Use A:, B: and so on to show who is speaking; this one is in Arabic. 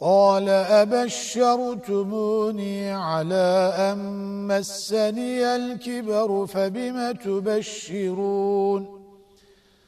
A: قال أبشرتموني على أن مسني الكبر فبم تبشرون